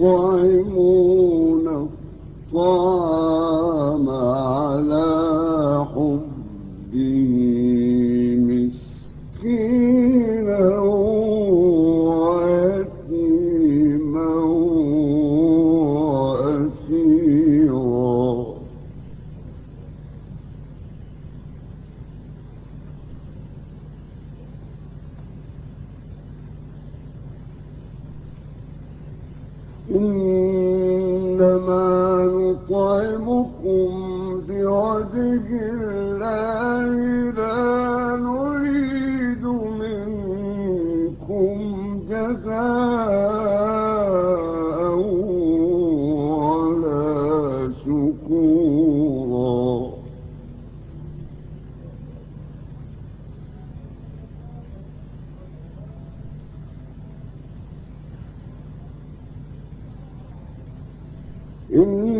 ويطعمون نطعمكم بوجه الله لا نريد منكم جزاء ولا شكورا. إنا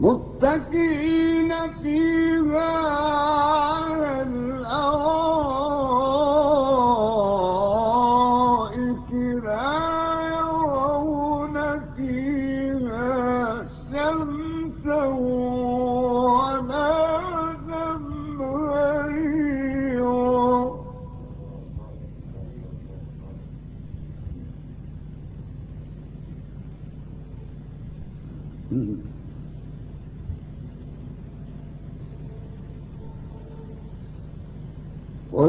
متكئين فيها على الأرائك.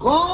کون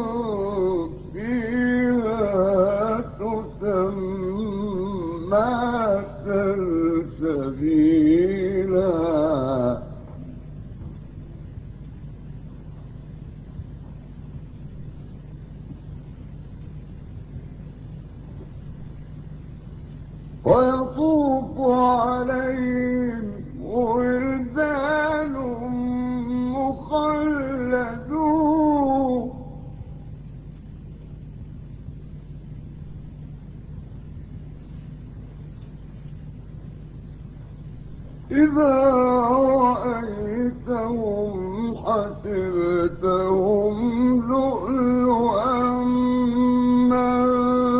إذا رأيتهم حسبتهم لؤلؤا منثورا.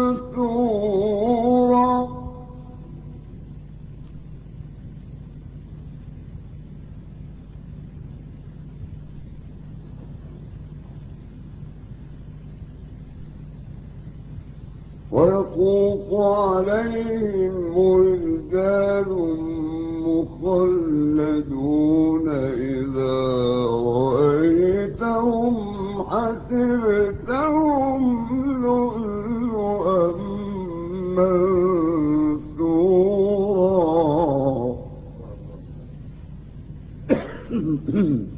ويطوف عليهم ولدان مخلدون إذا رأيتهم حسبتهم لؤلؤا منثورا.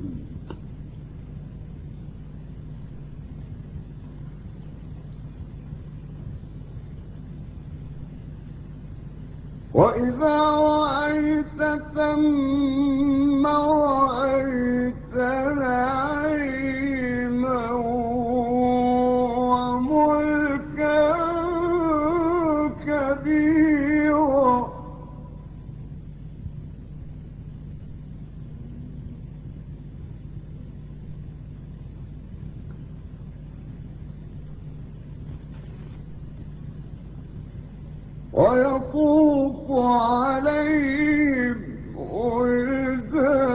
وإذا رأيت ثم رأيت نعيما ويطوف عليهم ولدان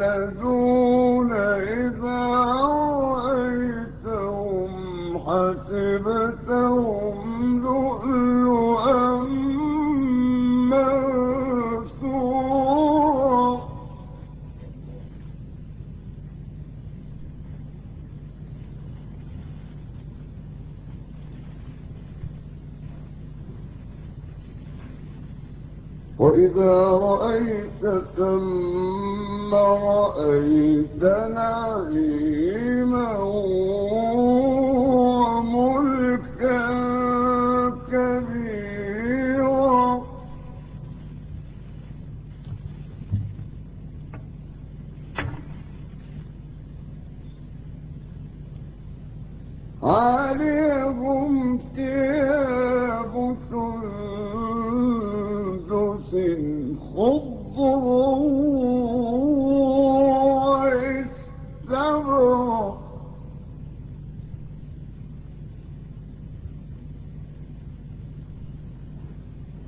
مخلدون إذا رأيتهم وإذا رأيت ثم رأيت نعيما وملكا كبيرا عليهم ثياب